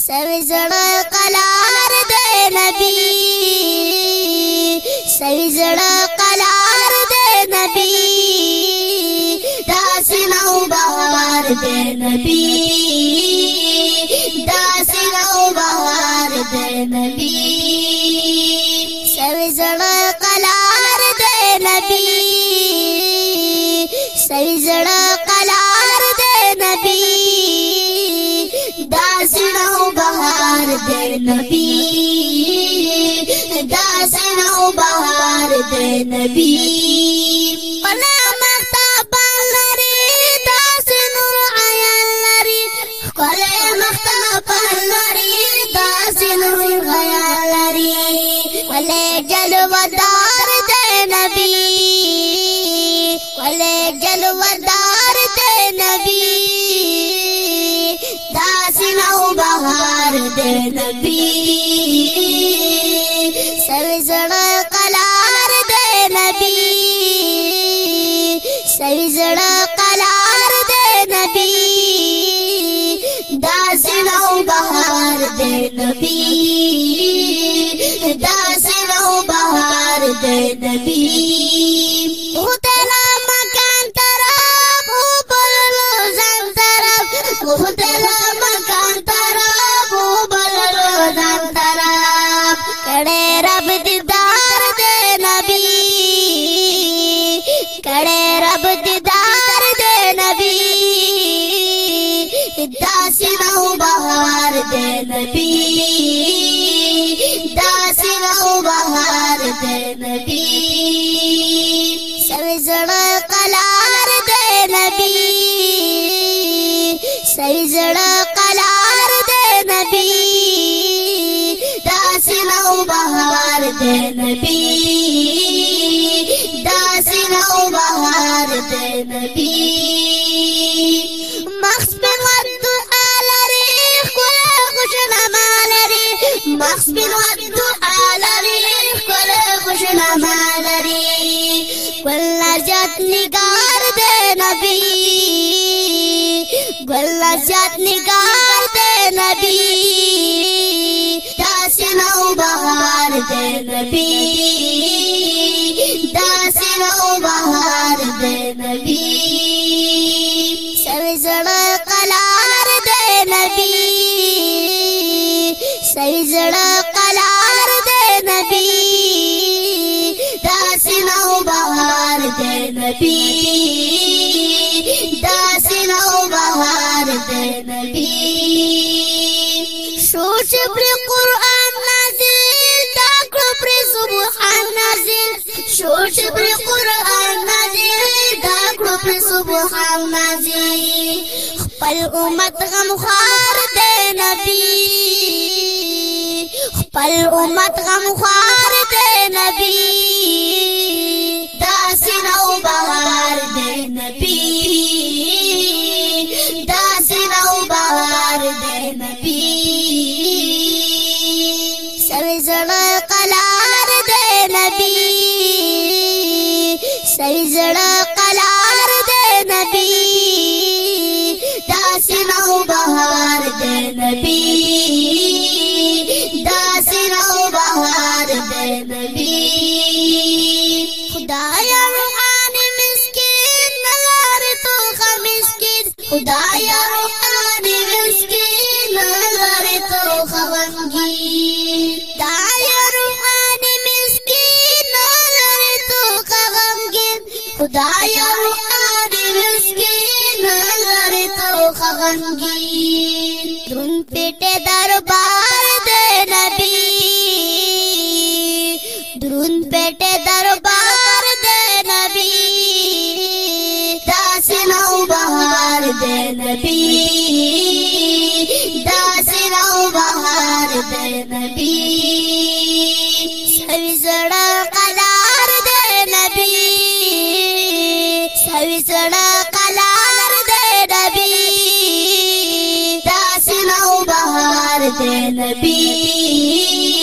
سوي زړه قلار د نبی سوي زړه قلار د نبی داس نو بهار د نبی داس نو بهار د نبی سوي زړه قلار د نبی سوي زړه د نبی ولا مختاب لري داس نور عیال لري ولا مختاب لري داس نور عیال لري ولا جلودار د نبی ولا جلودار د نبی داس نو بهار د نبی سر زړه قلم نبی سوي زړه قلار دې نبی دا زړه بهار دې نبی دا زړه بهار دې نبی داسې نو بهار دې نبی داسې نو بهار دې نبی سوي زړه قلار دې نبی سوي قلار دې نبی داسې بهار دې نبی داسې بهار دې نبی زیاد نگار دے نبی گل زیاد نگار دے نبی داس نو بہار دے نبی داس نو بہار دے نبی سوی زڑا قلار دے نبی سوی زڑا قلار دے نبی نبی دا سینا او بهار د نبی سوچ پر قران نازل دا کړ پر سبحان نازل سوچ پر قران نازل دا کړ پر سبحان نازل خپل امت غم خار د نبی خپل امت غم خار د نبی جن کلار دیندی سی قلار کلار دیندی داسی نو بهار جی ندی دا یو عادي مسكين نظر تو خغمگين دن پیٹ دربار دے نبی درن پیٹ دربار دے نبی داس نو بہار دے نبی داس نو بہار دے نبی وسړ قلار دې نبی تاسو نو بهار دې نبی